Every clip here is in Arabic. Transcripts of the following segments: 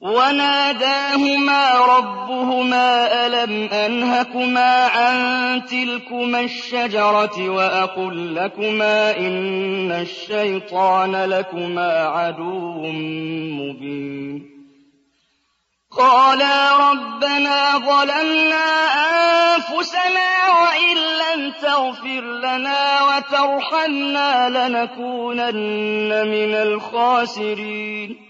وَنَادَاهُمَا رَبُّهُمَا أَلَمْ أَنْهَكُمَا عَن تِلْكُمَا الشَّجَرَةِ وَأَقُل لَّكُمَا إِنَّ الشَّيْطَانَ لَكُمَا عَدُوٌّ مُّبِينٌ. قَالَا رَبَّنَا ظَلَمْنَا أَنفُسَنَا وَإِن لَّمْ تَغْفِرْ لَنَا وَتَرْحَمْنَا لَنَكُونَنَّ مِنَ الْخَاسِرِينَ.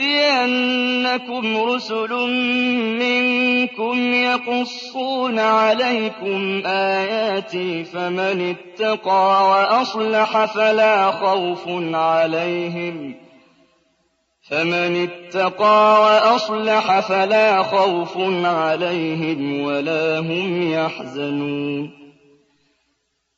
يَأْتِيَنَّكُمْ رُسُلٌ مِّنكُمْ يَقُصُّونَ عَلَيْكُمْ آيَاتِي فَمَنِ اتَّقَىٰ وَأَصْلَحَ فَلَا خَوْفٌ عَلَيْهِمْ فَمَنِ اتَّقَىٰ وَأَصْلَحَ فَلَا خَوْفٌ عَلَيْهِمْ وَلَا هُمْ يَحْزَنُونَ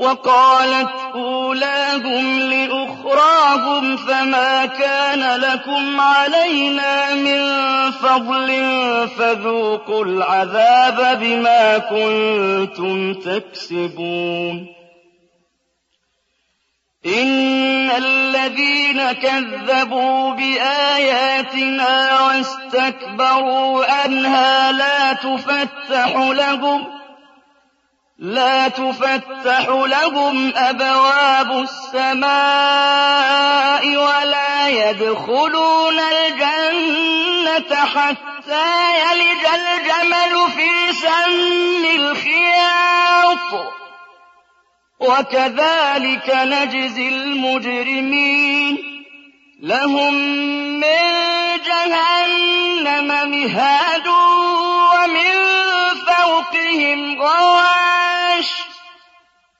وَقَالَتْ أُولَاهُمْ لِأُخْرَاهُمْ فَمَا كَانَ لَكُمْ عَلَيْنَا مِن فَضْلٍ فَذُوقُوا الْعَذَابَ بِمَا كُنتُمْ تَكْسِبُونَ. إِنَّ الَّذِينَ كَذَّبُوا بِآيَاتِنَا وَاسْتَكْبَرُوا عَنْهَا لَا تُفَتَّحُ لَهُمْ لَا تُفَتَّحُ لَهُمْ أَبْوَابُ السَّمَاءِ وَلَا يَدْخُلُونَ الْجَنَّةَ حَتَّىٰ يَلِجَ الْجَمَلُ فِي سَمِّ الْخِيَاطِ ۚ. وَكَذَٰلِكَ نَجْزِي الْمُجْرِمِينَ. لَهُم مِّن جَهَنَّمَ مِهَادٌ وَمِن فَوْقِهِمْ غَوَاشٍ ۚ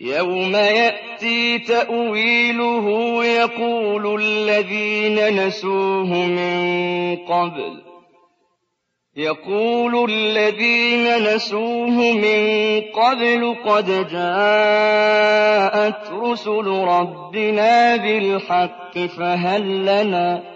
يوم يأتي تَأْوِيلُهُ يَقُولُ الَّذِينَ نَسُوهُ مِن قَبْلُ يَقُولُ الَّذِينَ نَسُوهُ مِن قَبْلُ قَدْ جَاءَتْ رُسُلُ رَبِّنَا بِالْحَقِّ فَهَل لَّنَا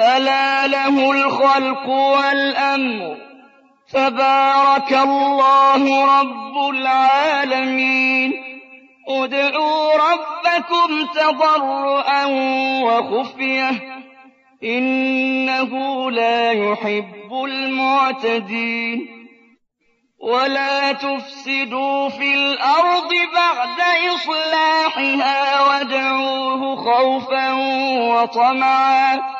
ألا له الخلق والأمر فبارك الله رب العالمين. ادعوا ربكم تضرعا وخفية. إنه لا يحب المعتدين. ولا تفسدوا في الأرض بعد إصلاحها وادعوه خوفا وطمعا.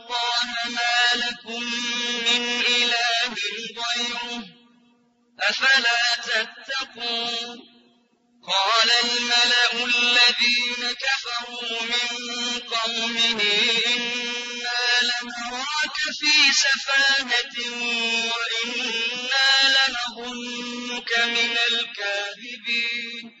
اللَّهَ مَا لَكُم مِّنْ إِلَٰهٍ غَيْرُهُ ۖ أَفَلَا تَتَّقُونَ قَالَ الْمَلَأُ الَّذِينَ كَفَرُوا مِن قَوْمِهِ إِنَّا لَنَرَاكَ فِي سَفَاهَةٍ وَإِنَّا لَنَظُنُّكَ مِنَ الْكَاذِبِينَ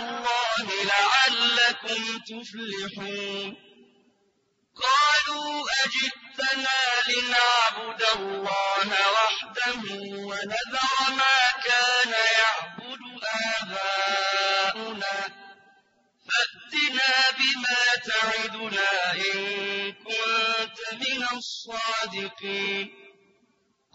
اللَّهِ لَعَلَّكُمْ تُفْلِحُونَ. قَالُوا أَجِئْتَنَا لِنَعْبُدَ اللَّهَ وَحْدَهُ وَنَذَرَ مَا كَانَ يَعْبُدُ آبَاؤُنَا ۖ. فَأْتِنَا بِمَا تَعِدُنَا إِن كُنتَ مِنَ الصَّادِقِينَ.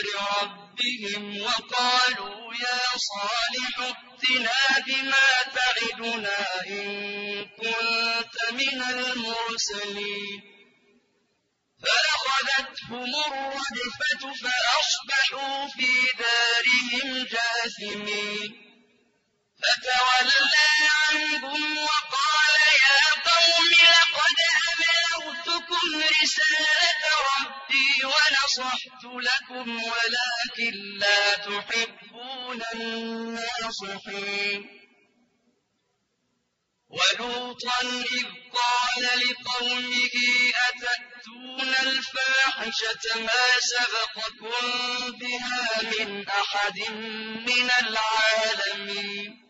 عن أمر ربهم وقالوا يا صالح ائتنا بما تعدنا إن كنت من المرسلين. فأخذتهم الرجفة فأصبحوا في دارهم جاثمين. فتولى عنهم وقال يا قوم لقد ونصحت لكم ولكن لا تحبون الناصحين. ولوطا إذ قال لقومه أتأتون الفاحشة ما سبقكم بها من أحد من العالمين؟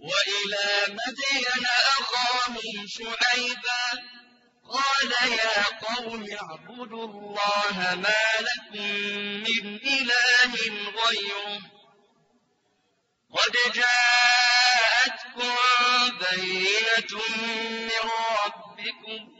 وإلى مدين أخاهم شعيبا. قال يا قوم اعبدوا الله ما لكم من إله غيره. قد جاءتكم بينة من ربكم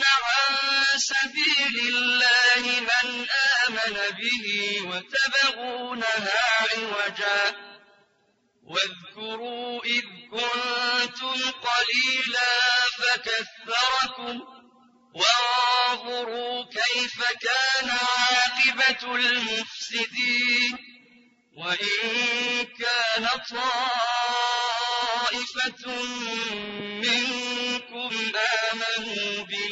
عن سبيل الله من آمن به وتبغونها عوجا. واذكروا إذ كنتم قليلا فكثركم وانظروا كيف كان عاقبة المفسدين. وإن كان طائفة منكم آمنوا بالذي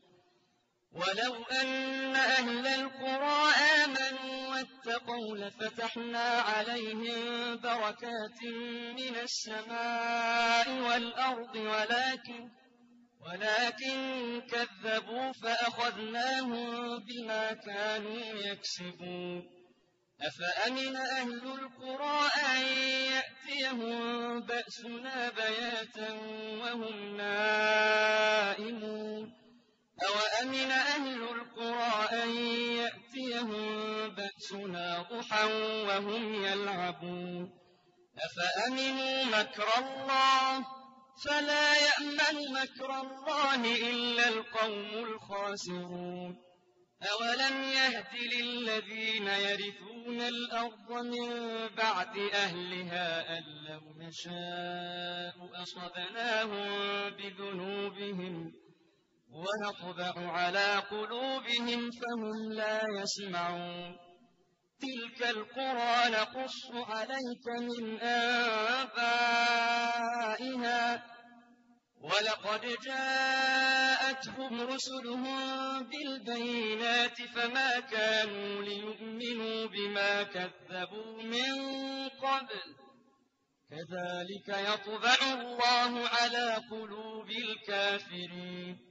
ولو أن أهل القرى آمنوا واتقوا لفتحنا عليهم بركات من السماء والأرض ولكن كذبوا فأخذناهم بما كانوا يكسبون أفأمن أهل القرى أن يأتيهم بأسنا بياتا وهم نائمون أوأمن أهل القرى أن يأتيهم بأسنا ضحى وهم يلعبون أفأمنوا مكر الله فلا يأمن مكر الله إلا القوم الخاسرون أولم يهد للذين يرثون الأرض من بعد أهلها أن لو نشاء أصبناهم بذنوبهم ونطبع على قلوبهم فهم لا يسمعون. تلك القرى نقص عليك من آبائها. ولقد جاءتهم رسلهم بالبينات فما كانوا ليؤمنوا بما كذبوا من قبل. كذلك يطبع الله على قلوب الكافرين.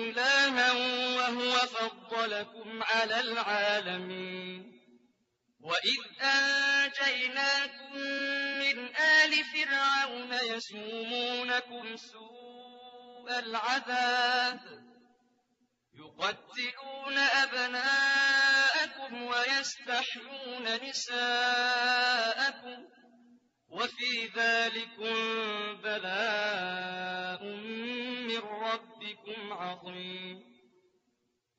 فضلكم على العالمين. وإذ أنجيناكم من آل فرعون يسومونكم سوء العذاب يقتلون أبناءكم ويستحيون نساءكم وفي ذلكم بلاء من ربكم عظيم.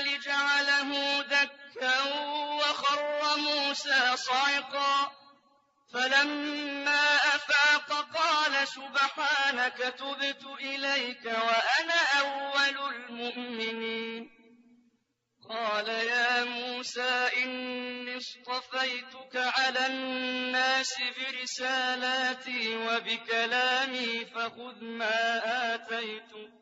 جعله دكا وخر موسى صعقا. فلما أفاق قال سبحانك تبت إليك وأنا أول المؤمنين. قال يا موسى إني اصطفيتك على الناس برسالاتي وبكلامي فخذ ما آتيتك.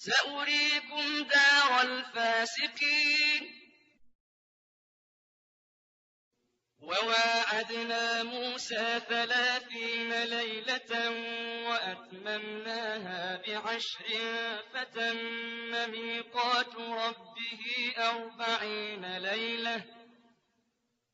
سأريكم دار الفاسقين. وواعدنا موسى ثلاثين ليلة وأتممناها بعشر فتم ميقات ربه أربعين ليلة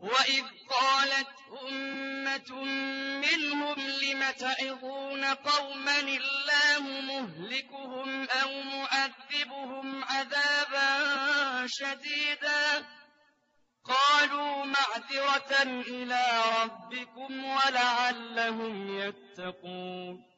وإذ قالت أمة منهم لم تعظون قوما الله مهلكهم أو معذبهم عذابا شديدا قالوا معذرة إلى ربكم ولعلهم يتقون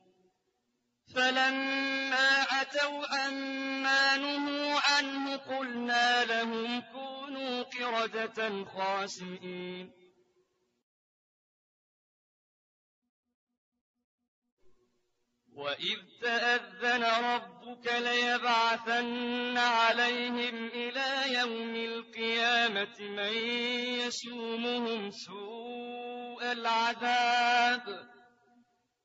فلما عتوا عما نهوا عنه قلنا لهم كونوا قردة خاسئين. وإذ تأذن ربك ليبعثن عليهم إلى يوم القيامة من يسومهم سوء العذاب.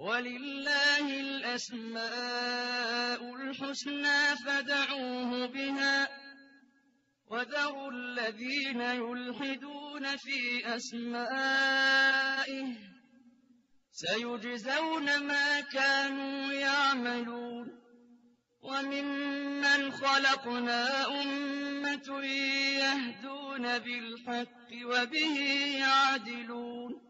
ولله الأسماء الحسنى فدعوه بها وذروا الذين يلحدون في أسمائه سيجزون ما كانوا يعملون وممن خلقنا أمة يهدون بالحق وبه يعدلون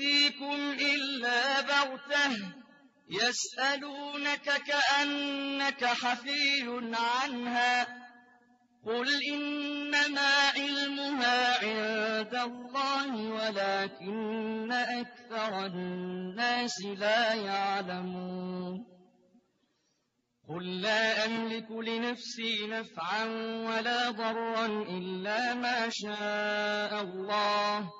تأتيكم إلا بغتة يسألونك كأنك حفي عنها قل إنما علمها عند الله ولكن أكثر الناس لا يعلمون. قل لا أملك لنفسي نفعا ولا ضرا إلا ما شاء الله.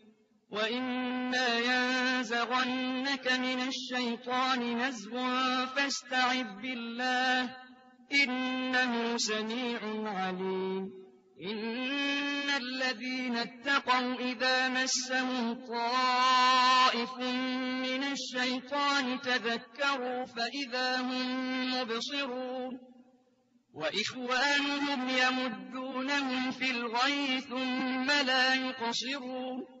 وإما ينزغنك من الشيطان نزغ فاستعذ بالله إنه سميع عليم إن الذين اتقوا إذا مسهم طائف من الشيطان تذكروا فإذا هم مبصرون وإخوانهم يمدونهم في الغي ثم لا يقصرون